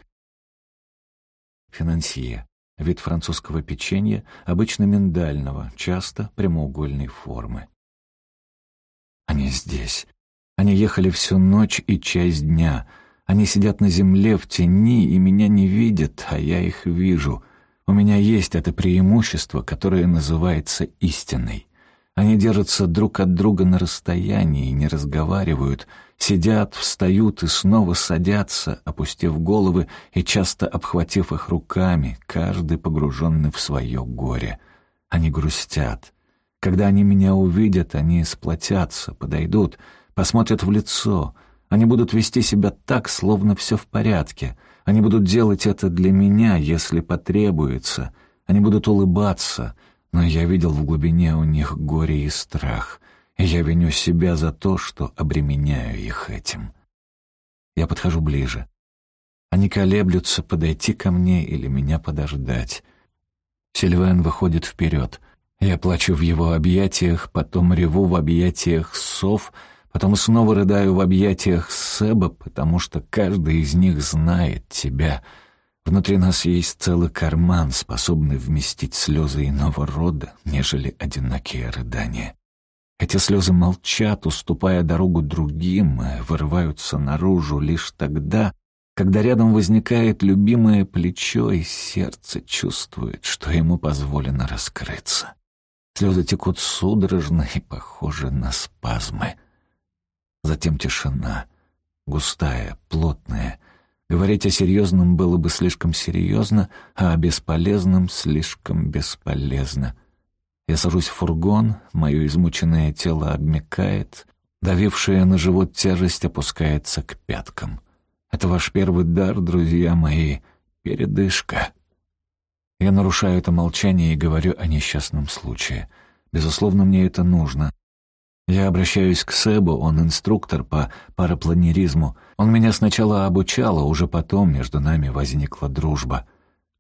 Финансье — вид французского печенья, обычно миндального, часто прямоугольной формы. Они здесь. Они ехали всю ночь и часть дня. Они сидят на земле в тени и меня не видят, а я их вижу. У меня есть это преимущество, которое называется истиной. Они держатся друг от друга на расстоянии, не разговаривают, сидят, встают и снова садятся, опустив головы и часто обхватив их руками, каждый погруженный в свое горе. Они грустят. Когда они меня увидят, они сплотятся, подойдут — посмотрят в лицо. Они будут вести себя так, словно все в порядке. Они будут делать это для меня, если потребуется. Они будут улыбаться, но я видел в глубине у них горе и страх. Я виню себя за то, что обременяю их этим. Я подхожу ближе. Они колеблются, подойти ко мне или меня подождать. Сильвен выходит вперед. Я плачу в его объятиях, потом реву в объятиях сов — Потом снова рыдаю в объятиях Себа, потому что каждый из них знает тебя. Внутри нас есть целый карман, способный вместить слезы иного рода, нежели одинокие рыдания. Эти слезы молчат, уступая дорогу другим, вырываются наружу лишь тогда, когда рядом возникает любимое плечо, и сердце чувствует, что ему позволено раскрыться. Слезы текут судорожно и похожи на спазмы. Затем тишина. Густая, плотная. Говорить о серьезном было бы слишком серьезно, а о бесполезном слишком бесполезно. Я сажусь в фургон, мое измученное тело обмекает, давившая на живот тяжесть опускается к пяткам. Это ваш первый дар, друзья мои, передышка. Я нарушаю это молчание и говорю о несчастном случае. Безусловно, мне это нужно. Я обращаюсь к Себу, он инструктор по парапланеризму. Он меня сначала обучал, а уже потом между нами возникла дружба.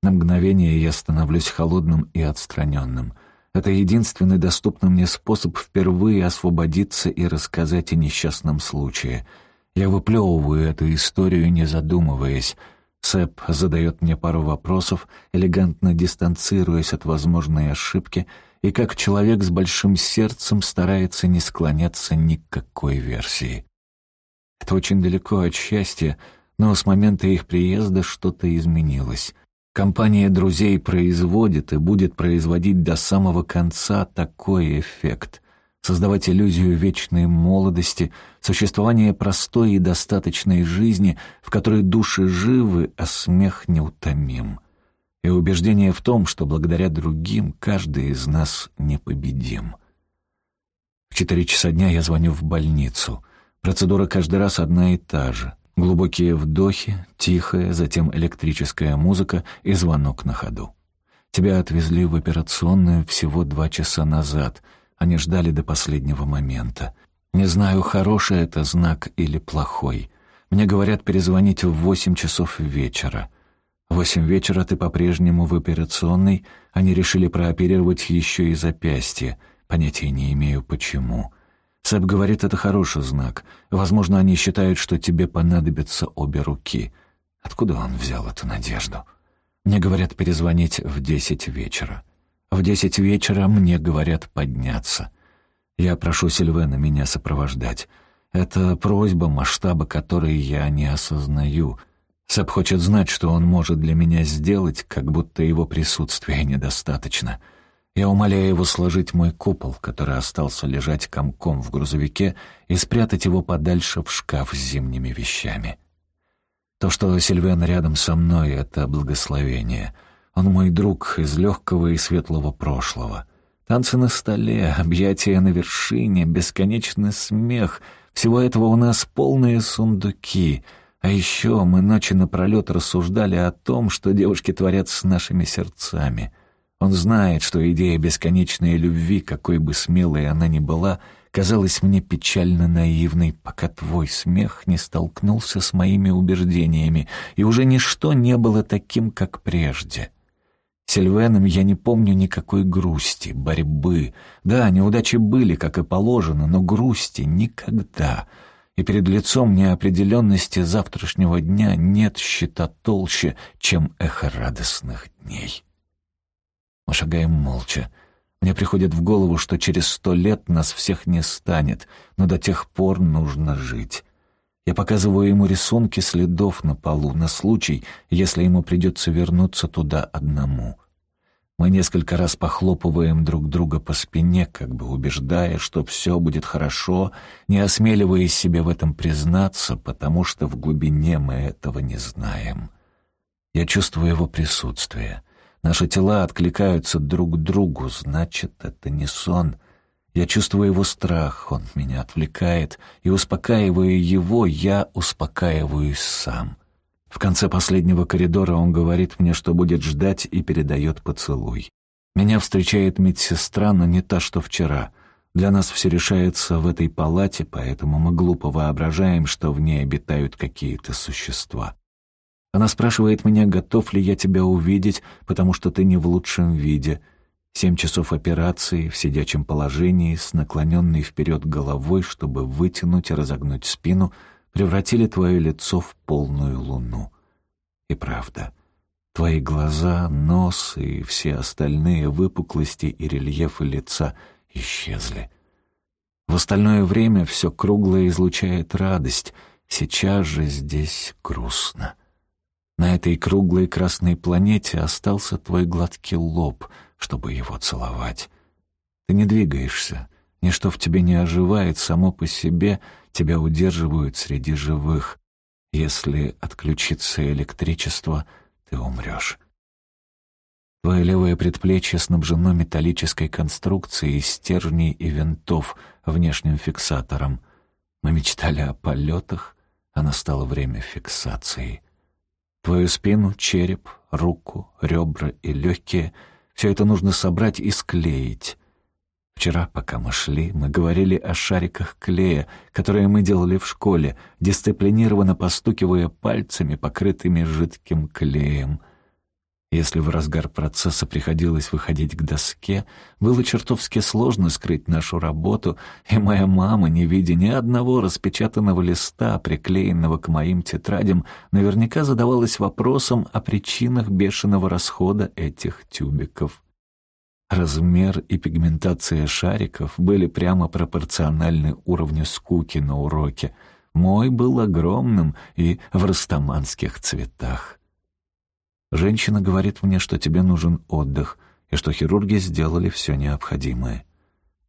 На мгновение я становлюсь холодным и отстраненным. Это единственный доступный мне способ впервые освободиться и рассказать о несчастном случае. Я выплевываю эту историю, не задумываясь. Сэп задает мне пару вопросов, элегантно дистанцируясь от возможной ошибки — и как человек с большим сердцем старается не склоняться ни к какой версии. Нет, очень далеко от счастья, но с момента их приезда что-то изменилось. Компания друзей производит и будет производить до самого конца такой эффект. Создавать иллюзию вечной молодости, существования простой и достаточной жизни, в которой души живы, а смех неутомим. И убеждение в том, что благодаря другим каждый из нас непобедим. В четыре часа дня я звоню в больницу. Процедура каждый раз одна и та же. Глубокие вдохи, тихая, затем электрическая музыка и звонок на ходу. Тебя отвезли в операционную всего два часа назад. Они ждали до последнего момента. Не знаю, хороший это знак или плохой. Мне говорят перезвонить в восемь часов вечера. Восемь вечера ты по-прежнему в операционной, они решили прооперировать еще и запястье. Понятия не имею, почему. Сэп говорит, это хороший знак. Возможно, они считают, что тебе понадобятся обе руки. Откуда он взял эту надежду? Мне говорят перезвонить в десять вечера. В десять вечера мне говорят подняться. Я прошу Сильвена меня сопровождать. Это просьба, масштаба которой я не осознаю. Сэп хочет знать, что он может для меня сделать, как будто его присутствия недостаточно — я умоляю его сложить мой купол, который остался лежать комком в грузовике, и спрятать его подальше в шкаф с зимними вещами. То, что Сильвен рядом со мной, — это благословение. Он мой друг из легкого и светлого прошлого. Танцы на столе, объятия на вершине, бесконечный смех — всего этого у нас полные сундуки. А еще мы ночи напролет рассуждали о том, что девушки творят с нашими сердцами — он знает, что идея бесконечной любви, какой бы смелой она ни была, казалась мне печально наивной, пока твой смех не столкнулся с моими убеждениями, и уже ничто не было таким, как прежде. Сильвеном я не помню никакой грусти, борьбы. Да, неудачи были, как и положено, но грусти никогда. И перед лицом неопределенности завтрашнего дня нет щита толще, чем эхо радостных дней. Мы шагаем молча. Мне приходит в голову, что через сто лет нас всех не станет, но до тех пор нужно жить. Я показываю ему рисунки следов на полу на случай, если ему придется вернуться туда одному. Мы несколько раз похлопываем друг друга по спине, как бы убеждая, что все будет хорошо, не осмеливаясь себе в этом признаться, потому что в глубине мы этого не знаем. Я чувствую его присутствие — Наши тела откликаются друг другу, значит, это не сон. Я чувствую его страх, он меня отвлекает, и, успокаивая его, я успокаиваюсь сам. В конце последнего коридора он говорит мне, что будет ждать, и передает поцелуй. Меня встречает медсестра, но не та, что вчера. Для нас все решается в этой палате, поэтому мы глупо воображаем, что в ней обитают какие-то существа. Она спрашивает меня, готов ли я тебя увидеть, потому что ты не в лучшем виде. Семь часов операции в сидячем положении с наклоненной вперед головой, чтобы вытянуть и разогнуть спину, превратили твое лицо в полную луну. И правда, твои глаза, нос и все остальные выпуклости и рельефы лица исчезли. В остальное время все круглое излучает радость, сейчас же здесь грустно. На этой круглой красной планете остался твой гладкий лоб, чтобы его целовать. Ты не двигаешься, ничто в тебе не оживает само по себе, тебя удерживают среди живых. Если отключится электричество, ты умрешь. Твое левое предплечье снабжено металлической конструкцией из стержней и винтов, внешним фиксатором. Мы мечтали о полетах, а настало время фиксации — Твою спину, череп, руку, ребра и легкие — все это нужно собрать и склеить. Вчера, пока мы шли, мы говорили о шариках клея, которые мы делали в школе, дисциплинированно постукивая пальцами, покрытыми жидким клеем — если в разгар процесса приходилось выходить к доске, было чертовски сложно скрыть нашу работу, и моя мама, не видя ни одного распечатанного листа, приклеенного к моим тетрадям, наверняка задавалась вопросом о причинах бешеного расхода этих тюбиков. Размер и пигментация шариков были прямо пропорциональны уровню скуки на уроке. Мой был огромным и в растаманских цветах. Женщина говорит мне, что тебе нужен отдых, и что хирурги сделали все необходимое.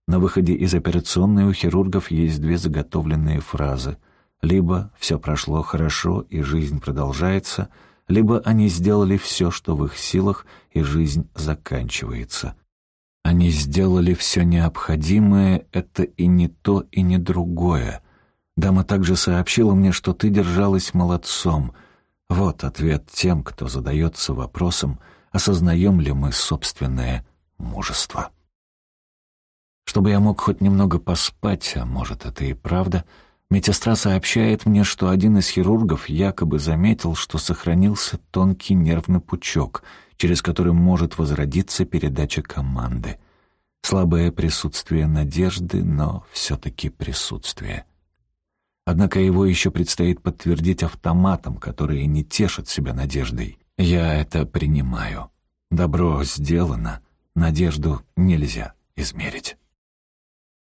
На выходе из операционной у хирургов есть две заготовленные фразы. Либо «все прошло хорошо и жизнь продолжается», либо они сделали все, что в их силах, и жизнь заканчивается. Они сделали все необходимое, это и не то, и не другое. Дама также сообщила мне, что ты держалась молодцом. Вот ответ тем, кто задается вопросом, осознаем ли мы собственное мужество. Чтобы я мог хоть немного поспать, а может, это и правда, медсестра сообщает мне, что один из хирургов якобы заметил, что сохранился тонкий нервный пучок, через который может возродиться передача команды. Слабое присутствие надежды, но все-таки присутствие. Однако его еще предстоит подтвердить автоматом, которые не тешат себя надеждой. Я это принимаю. Добро сделано, надежду нельзя измерить.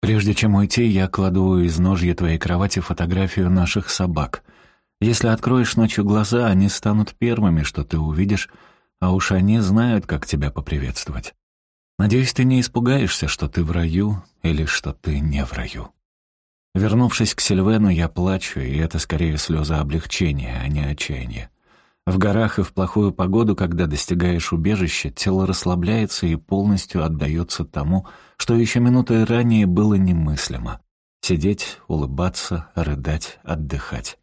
Прежде чем уйти, я кладу из ножья твоей кровати фотографию наших собак. Если откроешь ночью глаза, они станут первыми, что ты увидишь, а уж они знают, как тебя поприветствовать. Надеюсь, ты не испугаешься, что ты в раю или что ты не в раю. Вернувшись к Сильвену, я плачу, и это скорее слезы облегчения, а не отчаяния. В горах и в плохую погоду, когда достигаешь убежища, тело расслабляется и полностью отдается тому, что еще минутой ранее было немыслимо. Сидеть, улыбаться, рыдать, отдыхать.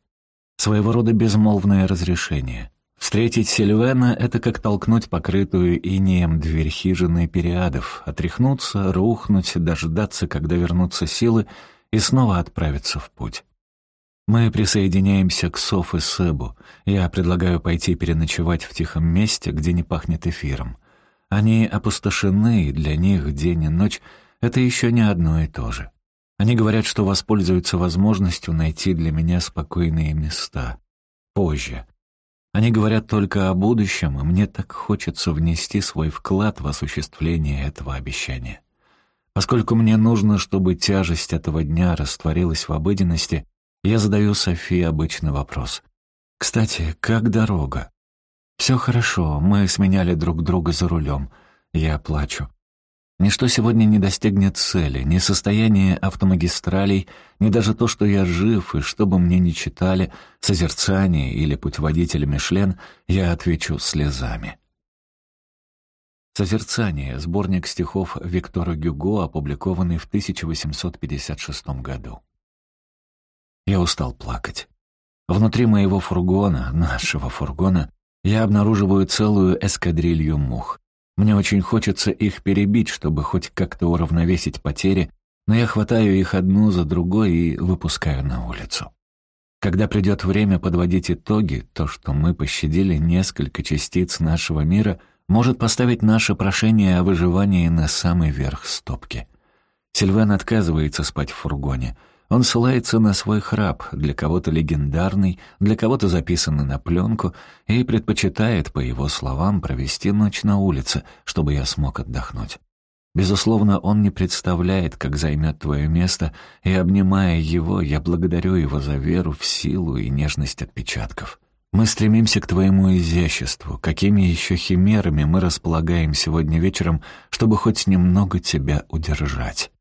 Своего рода безмолвное разрешение. Встретить Сильвена — это как толкнуть покрытую инеем дверь хижины периадов, отряхнуться, рухнуть, дождаться, когда вернутся силы, и снова отправиться в путь. Мы присоединяемся к Соф и Себу. Я предлагаю пойти переночевать в тихом месте, где не пахнет эфиром. Они опустошены, и для них день и ночь — это еще не одно и то же. Они говорят, что воспользуются возможностью найти для меня спокойные места. Позже. Они говорят только о будущем, и мне так хочется внести свой вклад в осуществление этого обещания. Поскольку мне нужно, чтобы тяжесть этого дня растворилась в обыденности, я задаю Софии обычный вопрос. «Кстати, как дорога?» «Все хорошо, мы сменяли друг друга за рулем. Я плачу. Ничто сегодня не достигнет цели, ни состояние автомагистралей, ни даже то, что я жив, и что бы мне ни читали, созерцание или путеводитель Мишлен, я отвечу слезами. «Созерцание» — сборник стихов Виктора Гюго, опубликованный в 1856 году. Я устал плакать. Внутри моего фургона, нашего фургона, я обнаруживаю целую эскадрилью мух. Мне очень хочется их перебить, чтобы хоть как-то уравновесить потери, но я хватаю их одну за другой и выпускаю на улицу. Когда придет время подводить итоги, то, что мы пощадили несколько частиц нашего мира, может поставить наше прошение о выживании на самый верх стопки. Сильвен отказывается спать в фургоне — он ссылается на свой храп, для кого-то легендарный, для кого-то записанный на пленку, и предпочитает, по его словам, провести ночь на улице, чтобы я смог отдохнуть. Безусловно, он не представляет, как займет твое место, и, обнимая его, я благодарю его за веру в силу и нежность отпечатков. Мы стремимся к твоему изяществу, какими еще химерами мы располагаем сегодня вечером, чтобы хоть немного тебя удержать.